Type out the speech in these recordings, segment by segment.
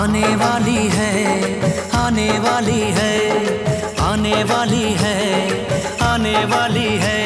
आने वाली है आने वाली है आने वाली है आने वाली है।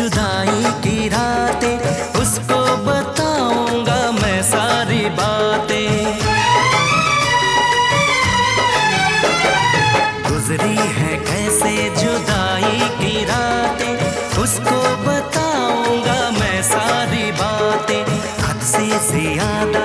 जुदाई की रातें, उसको बताऊँगा मैं सारी बातें। गुजरी है कैसे जुदाई की रातें, उसको बताऊँगा मैं सारी बातें। हद से ज़्यादा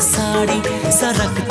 साड़ी सरक